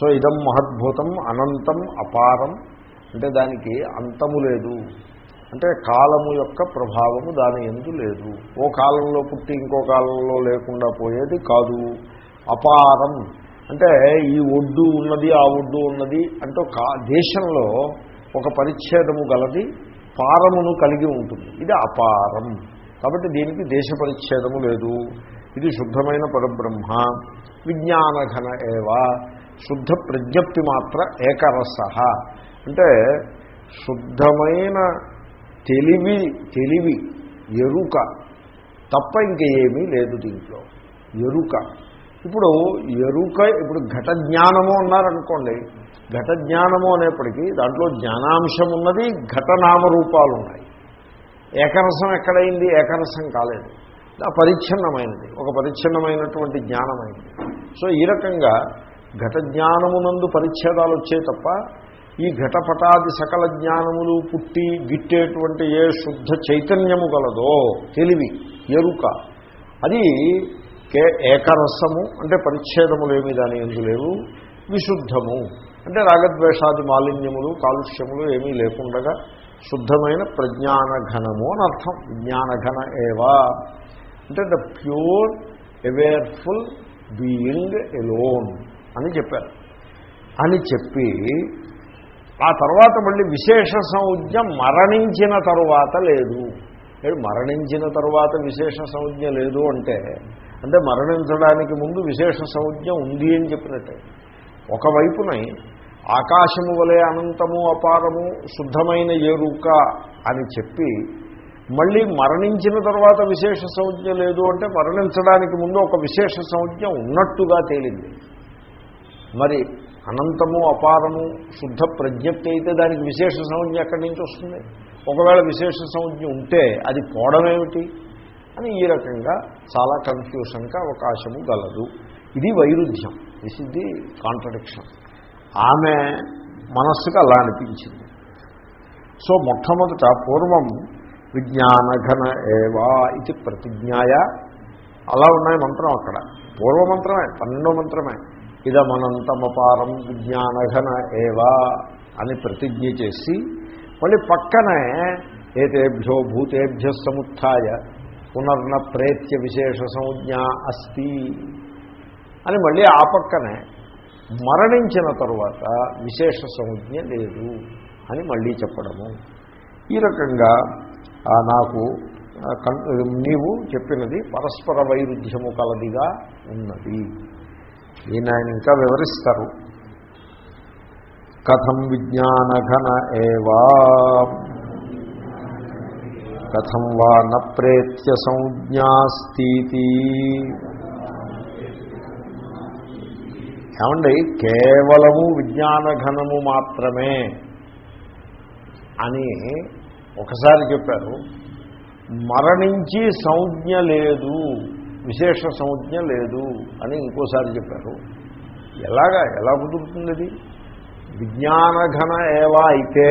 సో ఇదం మహద్భూతం అనంతం అపారం. అంటే దానికి అంతము లేదు. అంటే కాలము యొక్క ప్రభావము దాని ఎందు లేదు. ఓ కాలంలో పుట్టి ఇంకో కాలంలో లేకుండా పోయేది కాదు. అపారం. అంటే ఈ ఒడ్డు ఉన్నది ఆ ఒడ్డు ఉన్నది అంటే దేశంలో ఒక పరిచ్ఛేదము గలది పారమును కలిగి ఉంటుంది. ఇది అపారం. కాబట్టి దీనికి దేశ పరిచ్ఛేదము లేదు. ఇది శుద్ధమైన పరబ్రహ్మ విజ్ఞానఘన ఏవా శుద్ధ ప్రజ్ఞప్తి మాత్ర ఏకరస. అంటే శుద్ధమైన తెలివి తెలివి ఎరుక తప్ప ఇంక ఏమీ లేదు దీంట్లో. ఎరుక. ఇప్పుడు ఎరుక ఇప్పుడు ఘట జ్ఞానము అన్నారనుకోండి ఘట జ్ఞానము అనేప్పటికీ దాంట్లో జ్ఞానాంశం ఉన్నది ఘటనామ రూపాలు ఉన్నాయి ఏకరసం ఎక్కడైంది? ఏకరసం కాలేదు. పరిచ్ఛిన్నమైనది. ఒక పరిచ్ఛిన్నమైనటువంటి జ్ఞానమైంది. సో ఈ రకంగా ఘట జ్ఞానమునందు పరిచ్ఛేదాలు వచ్చాయి తప్ప ఈ ఘటపటాది సకల జ్ఞానములు పుట్టి గిట్టేటువంటి ఏ శుద్ధ చైతన్యము గలదో తెలివి ఎరుక అది కే ఏకరసము అంటే పరిచ్ఛేదములేమి దాని ఎందు లేవు విశుద్ధము. అంటే రాగద్వేషాది మాలిన్యములు కాలుష్యములు ఏమీ లేకుండగా శుద్ధమైన ప్రజ్ఞానఘనము అని అర్థం. జ్ఞానఘన ఏవా. అంటే the pure awareful being alone అని చెప్పారు. అని చెప్పి ఆ తర్వాత మళ్ళీ విశేష సంజ్ఞ మరణించిన తరువాత లేదు. లేదు మరణించిన తరువాత విశేష సంజ్ఞ లేదు అంటే అంటే మరణించడానికి ముందు విశేష సంజ్ఞ ఉంది అని చెప్పినట్టే. ఒకవైపునై ఆకాశము వలె అనంతము అపారము శుద్ధమైన ఎరుక అని చెప్పి మళ్ళీ మరణించిన తర్వాత విశేష సంజ్ఞ లేదు అంటే మరణించడానికి ముందు ఒక విశేష సంజ్ఞ ఉన్నట్టుగా తేలింది. మరి అనంతము అపారము శుద్ధ ప్రజ్ఞప్తి అయితే దానికి విశేష సంజ్ఞ ఎక్కడి నుంచి వస్తుంది? ఒకవేళ విశేష సంజ్ఞ ఉంటే అది పోవడమేమిటి అని ఈ రకంగా చాలా కన్ఫ్యూషన్కి అవకాశము గలదు. ఇది వైరుధ్యం. దిస్ ఇస్ ది కాంట్రడిక్షన్ ఆమె మనస్సుకు అలా అనిపించింది. సో మొట్టమొదట పూర్వం విజ్ఞానఘన ఏవా ఇది ప్రతిజ్ఞాయ. అలా ఉన్నాయి మంత్రం అక్కడ. పూర్వమంత్రమే పన్నెండో మంత్రమే. ఇదమనంతమపారం విజ్ఞానఘన ఏవా అని ప్రతిజ్ఞ చేసి మళ్ళీ పక్కనే ఏతేభ్యో భూతేభ్య సముత్య పునర్న ప్రేత్య విశేష సంజ్ఞ అస్తి అని మళ్ళీ ఆ పక్కనే మరణించిన తరువాత విశేష సంజ్ఞ లేదు అని మళ్ళీ చెప్పడము. ఈ రకంగా నాకు కన్- నీవు చెప్పినది పరస్పర వైరుధ్యము కలదిగా ఉన్నది. దీన్ని ఆయన ఇంకా వివరిస్తారు. కథం విజ్ఞానఘన ఏవా. కథం వా న ప్రేత్య సంజ్ఞాస్తీతి. ఏమండి? కేవలము విజ్ఞానఘనము మాత్రమే అని ఒకసారి చెప్పారు. మరణించి సంజ్ఞ లేదు విశేష సంజ్ఞ లేదు అని ఇంకోసారి చెప్పారు. ఎలాగా? ఎలా కుదురుతుంది ఇది విజ్ఞానఘన ఏవా అయితే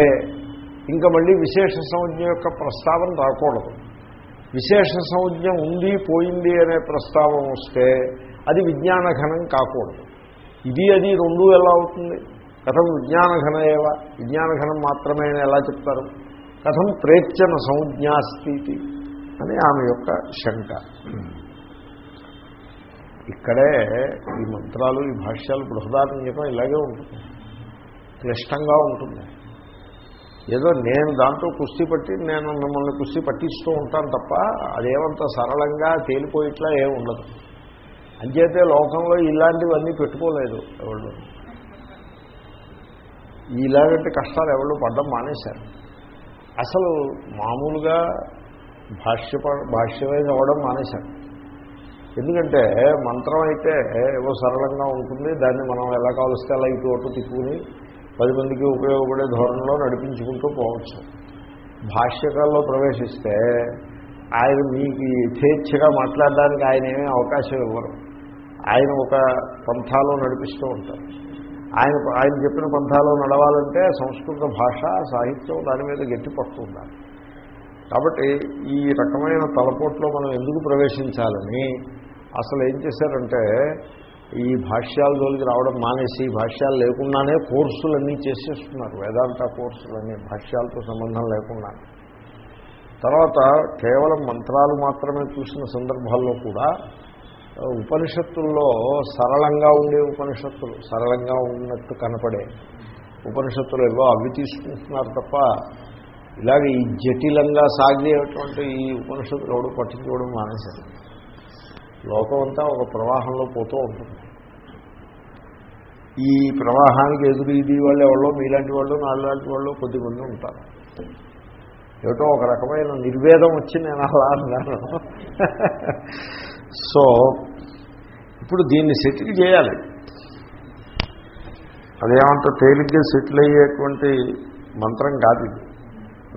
ఇంకా మళ్ళీ విశేష సంజ్ఞ యొక్క ప్రస్తావన రాకూడదు. విశేష సంజ్ఞ ఉంది పోయింది అనే ప్రస్తావన వస్తే అది విజ్ఞానఘనం కాకూడదు. ఇది అది రెండు ఎలా అవుతుంది? కథం విజ్ఞానఘన ఏవ? విజ్ఞానఘనం మాత్రమే అని ఎలా చెప్తారు? కథం ప్రేక్షణ సంజ్ఞాస్థితి అని ఆమె యొక్క శంక. ఇక్కడే ఈ మంత్రాలు ఈ భాష్యాలు బృహదారణ్యకం ఇలాగే ఉంటుంది. క్లిష్టంగా ఉంటుంది. ఏదో నేను దాంతో కుస్తీ పట్టి నేను మిమ్మల్ని కుస్తీ పట్టిస్తూ ఉంటాను తప్ప అదేమంత సరళంగా తేలిపోయిట్లా ఏమి ఉండదు. అంచేతే లోకంలో ఇలాంటివన్నీ పెట్టుకోలేదు ఎవరు ఇలాంటి కష్టాలు ఎవరు పడ్డం మానేశారు. అసలు మామూలుగా భాష్య భాష్యమే చదవడం మానేశారు. ఎందుకంటే మంత్రం అయితే ఏవో సరళంగా ఉంటుంది దాన్ని మనం ఎలా కావలిస్తే అలా ఇటు అటు తిప్పుకుని పది మందికి ఉపయోగపడే ధోరణిలో నడిపించుకుంటూ పోవచ్చు. భాష్యకాల్లో ప్రవేశిస్తే ఆయన మీకు యథేచ్ఛగా మాట్లాడడానికి ఆయన ఏమీ అవకాశం ఇవ్వరు. ఆయన ఒక పంథాలో నడిపిస్తూ ఉంటారు. ఆయన ఆయన చెప్పిన పంథాలో నడవాలంటే సంస్కృత భాష సాహిత్యం దాని మీద గట్టి పట్టు కాబట్టి ఈ రకమైన తలపోట్లో మనం ఎందుకు ప్రవేశించాలని అసలు ఏం చేశారంటే ఈ భాష్యాల జోలికి రావడం మానేసి భాష్యాలు లేకుండానే కోర్సులన్నీ చేసేస్తున్నారు. వేదాంత కోర్సులన్నీ భాష్యాలతో సంబంధం లేకుండా. తర్వాత కేవలం మంత్రాలు మాత్రమే చూసిన సందర్భాల్లో కూడా ఉపనిషత్తుల్లో సరళంగా ఉండే ఉపనిషత్తులు సరళంగా ఉన్నట్టు కనపడే ఉపనిషత్తులు ఏవో అవి తీసుకుంటున్నారు తప్ప ఇలాగ ఈ జటిలంగా సాగేటువంటి ఈ ఉపనిషత్తులు ఎవడు పట్టించుకోవడం మానేశారు లోకం అంతా ఒక ప్రవాహంలో పోతూ ఉంటుంది. ఈ ప్రవాహానికి ఎదురు ఇది వాళ్ళు ఎవరో మీలాంటి వాళ్ళు నాలాంటి వాళ్ళు కొద్దిమంది ఉంటారు. ఏమిటో ఒక రకమైన నిర్వేదం వచ్చి నేను అలా అన్నాను. సో ఇప్పుడు దీన్ని సెటిల్ చేయాలి. అదేమంత తేలిగ్గా సెటిల్ అయ్యేటువంటి మంత్రం కాదు ఇది.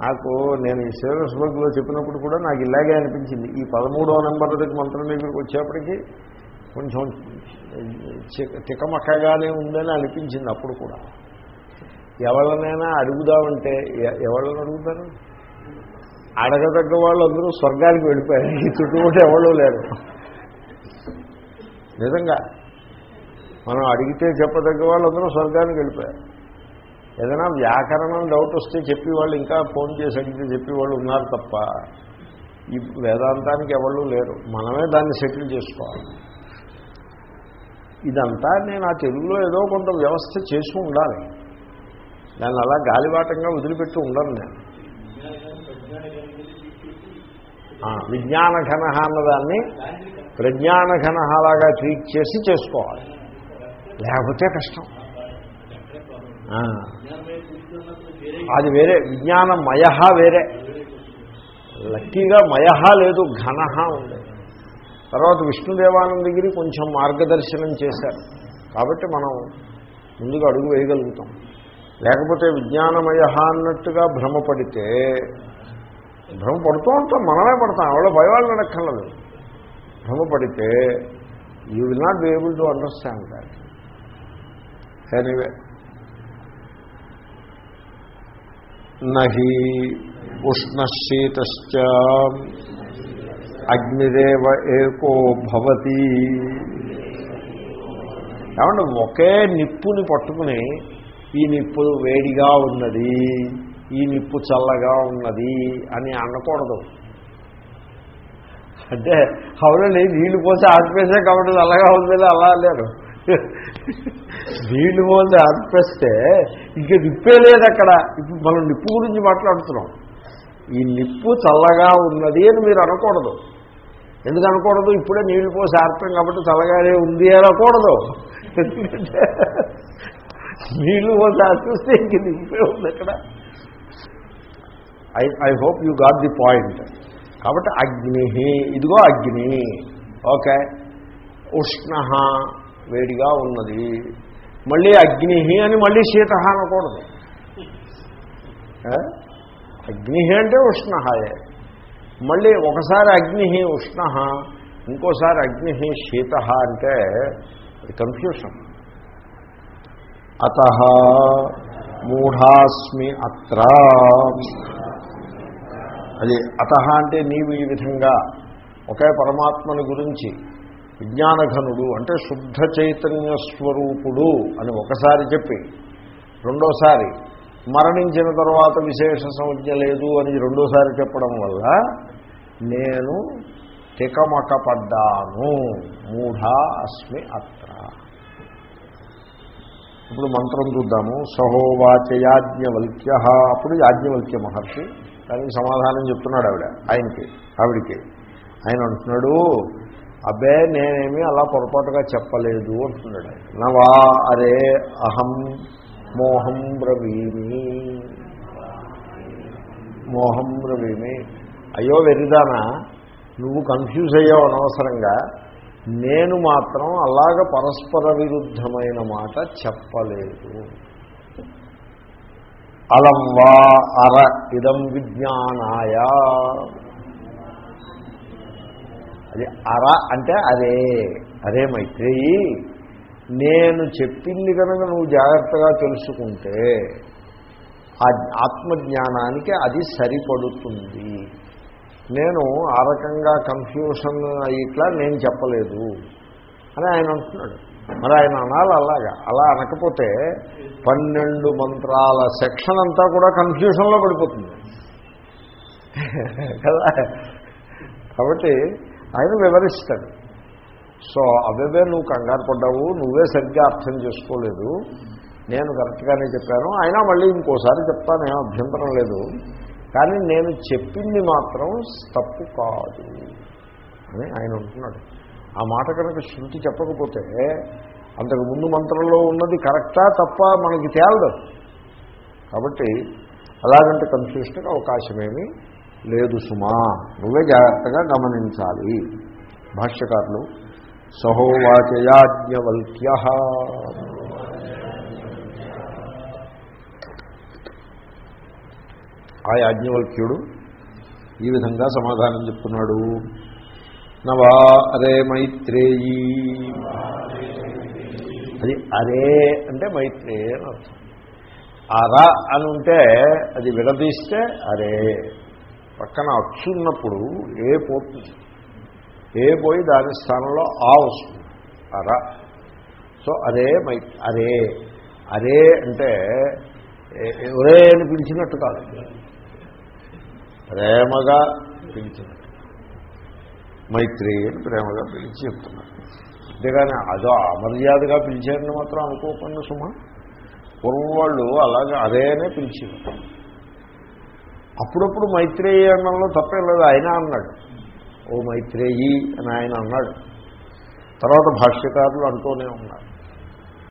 నాకు నేను ఈ సేవస్ బుక్లో చెప్పినప్పుడు కూడా నాకు ఇలాగే అనిపించింది. ఈ పదమూడవ నెంబర్ దగ్గర మంత్రం దగ్గరికి వచ్చేప్పటికి కొంచెం తికమక్కగానే ఉందని అనిపించింది అప్పుడు కూడా. ఎవరినైనా అడుగుదామంటే ఎవరిని అడుగుతారు? అడగదగ్గ వాళ్ళు అందరూ స్వర్గానికి వెళ్ళిపోయారు. ఈ చుట్టుముట్టు ఎవరూ లేరు. నిజంగా. మనం అడిగితే చెప్పదగ్గ వాళ్ళందరూ స్వర్గానికి వెళ్ళిపోయారు. ఏదైనా వ్యాకరణం డౌట్ వస్తే చెప్పేవాళ్ళు ఇంకా ఫోన్ చేసి అడిగితే చెప్పేవాళ్ళు ఉన్నారు తప్ప ఈ వేదాంతానికి ఎవళ్ళు లేరు. మనమే దాన్ని సెటిల్ చేసుకోవాలి. ఇదంతా నేను ఆ తెలుగులో ఏదో కొంత వ్యవస్థ చేసి ఉండాలి. దాన్ని అలా గాలివాటంగా వదిలిపెట్టి ఉండను నేను. విజ్ఞానఘన అన్నదాన్ని ప్రజ్ఞానఘనలాగా ట్రీట్ చేసి చేసుకోవాలి. లేకపోతే కష్టం. అది వేరే విజ్ఞానమయ వేరే. లక్కీగా మయహ లేదు ఘనహ ఉంది. తర్వాత విష్ణుదేవానందగిరి కొంచెం మార్గదర్శనం చేశారు. కాబట్టి మనం ముందుగా అడుగు వేయగలుగుతాం. లేకపోతే విజ్ఞానమయ అన్నట్టుగా భ్రమపడితే భ్రమ పడుతూ ఉంటాం మనమే పడతాం. ఎవరో భయవాళ్ళు నడక్కర్లేదు భ్రమపడితే you will not be able to understand that anyway నహి ఉష్ణశీతశ్చ అగ్నిదేవ ఏకో భవతి. ఏమంటే ఒకే నిప్పుని పట్టుకుని ఈ నిప్పు వేడిగా ఉన్నది ఈ నిప్పు చల్లగా ఉన్నది అని అనకూడదు. అంటే అవునండి నీళ్ళు పోసి ఆర్పేసే కాబట్టి అలాగా ఉంది అలా లేరు నీళ్ళు పోసి ఆర్పేస్తే ఇంక నిప్పే లేదు అక్కడ. ఇప్పుడు మనం నిప్పు గురించి మాట్లాడుతున్నాం. ఈ నిప్పు చల్లగా ఉన్నది అని మీరు అనకూడదు. ఎందుకు అనకూడదు? ఇప్పుడే నీళ్ళు పోసి ఆర్పాం కాబట్టి చల్లగానే ఉంది అనకూడదు. నీళ్ళు పోసి ఆర్పిస్తే ఇంక నిప్పే ఉంది అక్కడ. I I hope you got the point కాబట్టి అగ్ని ఇదిగో అగ్ని. ఓకే. ఉష్ణ వేడిగా ఉన్నది. మళ్ళీ అగ్ని అని మళ్ళీ శీత అనకూడదు. అగ్ని అంటే ఉష్ణహాయే మళ్ళీ ఒకసారి అగ్ని ఉష్ణ ఇంకోసారి అగ్ని శీత అంటే కన్ఫ్యూషన్ అత మూఢాస్మి అత్ర. అది అత అంటే నీవు ఈ విధంగా ఒకే పరమాత్మని గురించి విజ్ఞానఘనుడు అంటే శుద్ధ చైతన్య స్వరూపుడు అని ఒకసారి చెప్పి రెండోసారి మరణించిన తర్వాత విశేష సంజ్ఞ లేదు అని రెండోసారి చెప్పడం వల్ల నేను తికమక పడ్డాను మూఢా అస్మి అత్ర. ఇప్పుడు మంత్రం చూద్దాము. సహోవాచ యాజ్ఞవల్క్య. అప్పుడు యాజ్ఞవల్క్య మహర్షి దానికి సమాధానం చెప్తున్నాడు ఆవిడ ఆయనకి ఆవిడికి. ఆయన అంటున్నాడు అబ్బే నేనేమి అలా పొరపాటుగా చెప్పలేదు అంటున్నాడు ఆయన. నవా అరే అహం మోహం బ్రవీమి. మోహం బ్రవీమి. అయ్యో వెరిదానా నువ్వు కన్ఫ్యూజ్ అయ్యావు అనవసరంగా. నేను మాత్రం అలాగ పరస్పర విరుద్ధమైన మాట చెప్పలేదు. అలం వా అర ఇదం విజ్ఞానాయ. అది అర అంటే అదే అదే మైత్రేయి. నేను చెప్పింది కనుక నువ్వు జాగ్రత్తగా తెలుసుకుంటే ఆ ఆత్మజ్ఞానానికి అది సరిపడుతుంది. నేను ఆ రకంగా కన్ఫ్యూషన్ ఇట్లా నేను చెప్పలేదు అని ఆయన అంటున్నాడు. మరి ఆయన అనాలి అలాగా. అలా అనకపోతే పన్నెండు మంత్రాల సెక్షన్ అంతా కూడా కన్ఫ్యూషన్లో పడిపోతుంది. కదా? కాబట్టి ఆయన వివరిస్తాడు. సో అవేవే నువ్వు కంగారు పడ్డావు నువ్వే సరిగ్గా అర్థం చేసుకోలేదు నేను కరెక్ట్గానే చెప్పాను అయినా మళ్ళీ ఇంకోసారి చెప్తాను ఏం అభ్యంతరం లేదు. కానీ నేను చెప్పింది మాత్రం తప్పు కాదు అని ఆయన అంటున్నాడు. ఆ మాట కనుక శృతి చెప్పకపోతే అంతకు ముందు మంత్రంలో ఉన్నది కరెక్టా తప్ప మనకి తేలదు. కాబట్టి అలాగంటే కన్ఫ్యూషన్కి అవకాశమేమీ లేదు సుమా. నువ్వే జాగ్రత్తగా గమనించాలి. భాష్యకారులు సహోవాచయాజ్ఞవల్క్య ఆ యాజ్ఞవల్క్యుడు ఈ విధంగా సమాధానం చెప్తున్నాడు. నవా అరే మైత్రేయీ. అది అరే అంటే మైత్రేయ అని అర్థం. అర అని ఉంటే అది విడదీస్తే అరే. పక్కన అచ్చున్నప్పుడు ఏ పోతుంది? ఏ పోయి దాని స్థానంలో ఆ వస్తుంది. అర. సో అరే మై అరే. అరే అంటే ఒరే అని పిలిచినట్టు కాదు. ప్రేమగా పిలిచినట్టు. మైత్రి అని ప్రేమగా పిలిచి చెప్తున్నారు. అంతేగాని అదో అమర్యాదగా పిలిచారని మాత్రం అనుకోకుండా సుమా పూర్వం వాళ్ళు అలాగే అదేనే పిలిచేవారు. అప్పుడప్పుడు మైత్రేయి అనడంలో తప్పేం లేదు ఆయన అన్నాడు. ఓ మైత్రేయి అని ఆయన అన్నాడు. తర్వాత భాష్యకారులు అంటూనే ఉన్నారు.